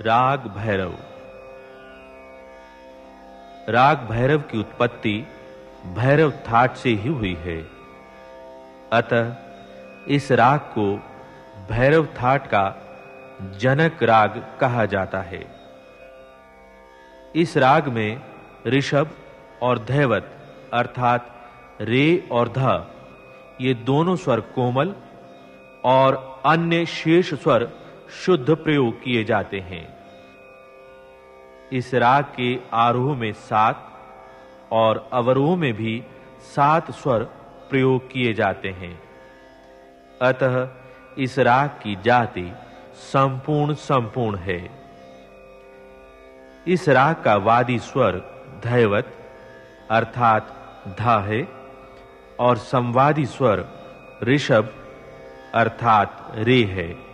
राग भैरव। राग भैरव की उत्पत्ति भैरव थाट से ही हुई है। अतः इस राग को भैरव थाट का जनक राग कहा जाता है। इस राग में ऋषभ और धैवत अर्थात रे और ध, ये दोनों स्वर कोमल और अन्य शेष स्वर शुद्ध प्रयोग किए जाते हैं। इस राग के आरोह में सात और अवरोह में भी सात स्वर प्रयोग किए जाते हैं। अतः इस राग की जाति संपूर्ण संपूर्ण है। इस राग का वादी स्वर धैवत अर्थात धा है और संवादी स्वर ऋषभ अर्थात रे है।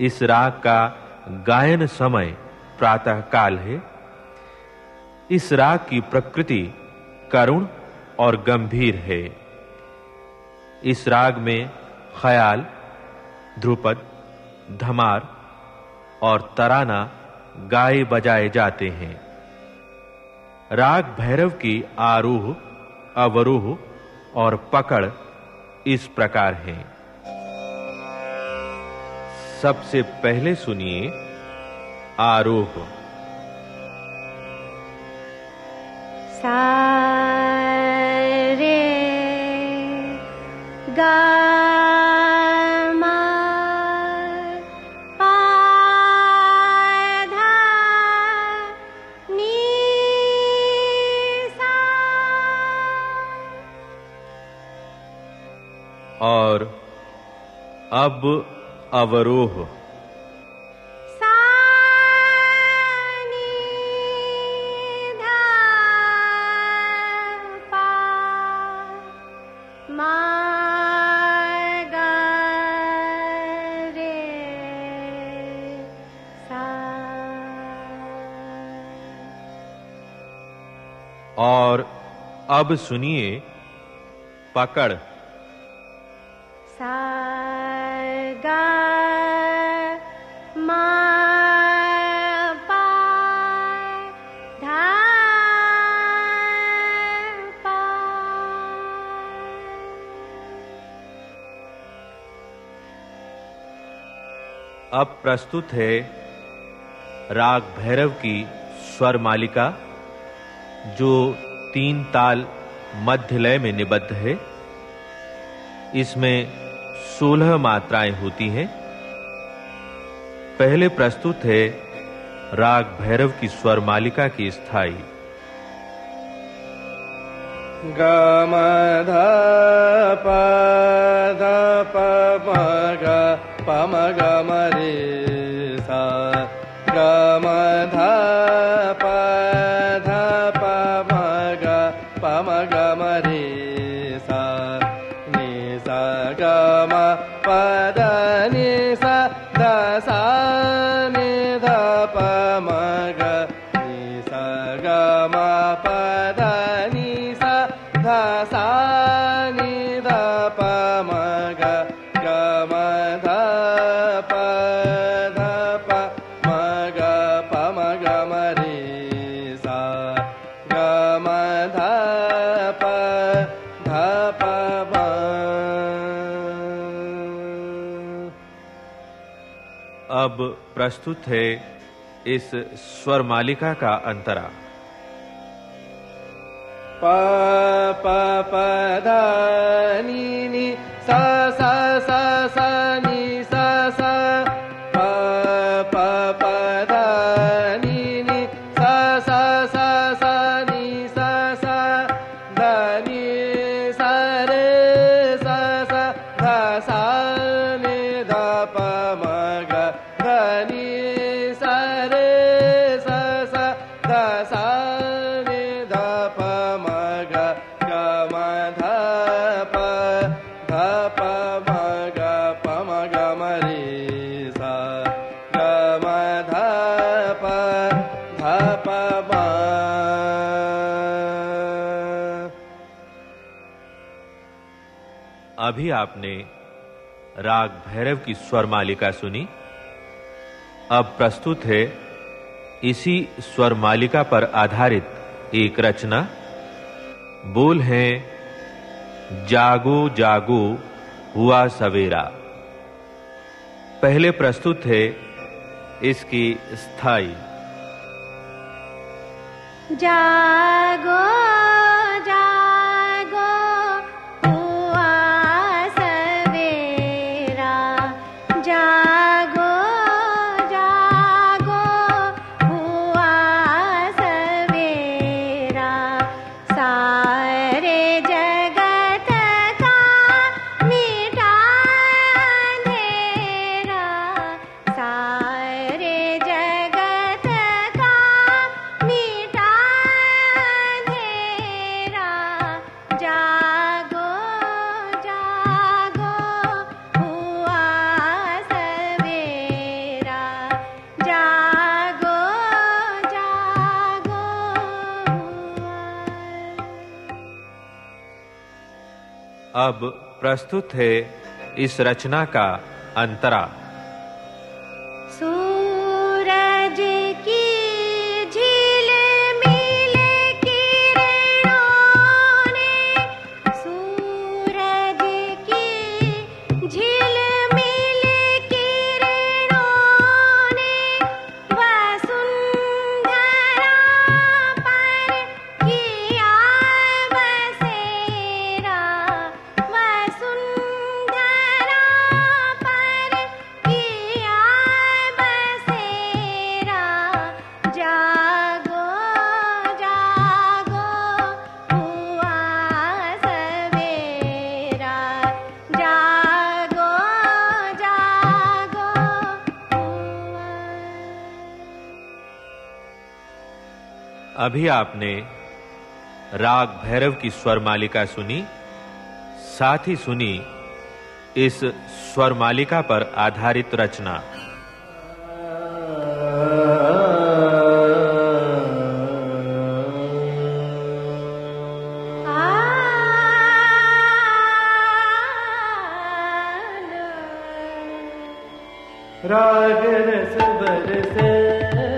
इस राग का गायन समय प्रातः काल है। इस राग की प्रकृति करुण और गंभीर है। इस राग में ख्याल, ध्रुपद, धमार और तराना गाए बजाए जाते हैं। राग भैरव की आरोह, अवरोह और पकड़ इस प्रकार है। सबसे पहले सुनिए आरोह। सारे गा और अब अवरोह। और अब सुनिए पकड़। अब प्रस्तुत है राग भैरव की स्वर मालिका, जो तीन ताल मध्य लय में निबद्ध है। इसमें सोलह मात्राएँ होती हैं। पहले प्रस्तुत है राग भैरव की स्वर मालिका की स्थायी। ग म ध प ध प पमगमरे सा गमधा पध पमग पमगमरे सा नि गमग गम पद नि पग गम ग प्रस्तुत है इस स्वर मालिका का अंतरा। प प प ध नि नि सा अभी आपने राग भैरव की स्वर मालिका सुनी। अब प्रस्तुत है इसी स्वर मालिका पर आधारित एक रचना। बोल है, जागो जागो, हुआ सवेरा। पहले प्रस्तुत है इसकी स्थायी। जागो अब प्रस्तुत है इस रचना का अंतरा। अभी आपने राग भैरव की स्वर मालिका सुनी साथ ही सुनी इस स्वर मालिका पर आधारित रचना। राग रस बरसे।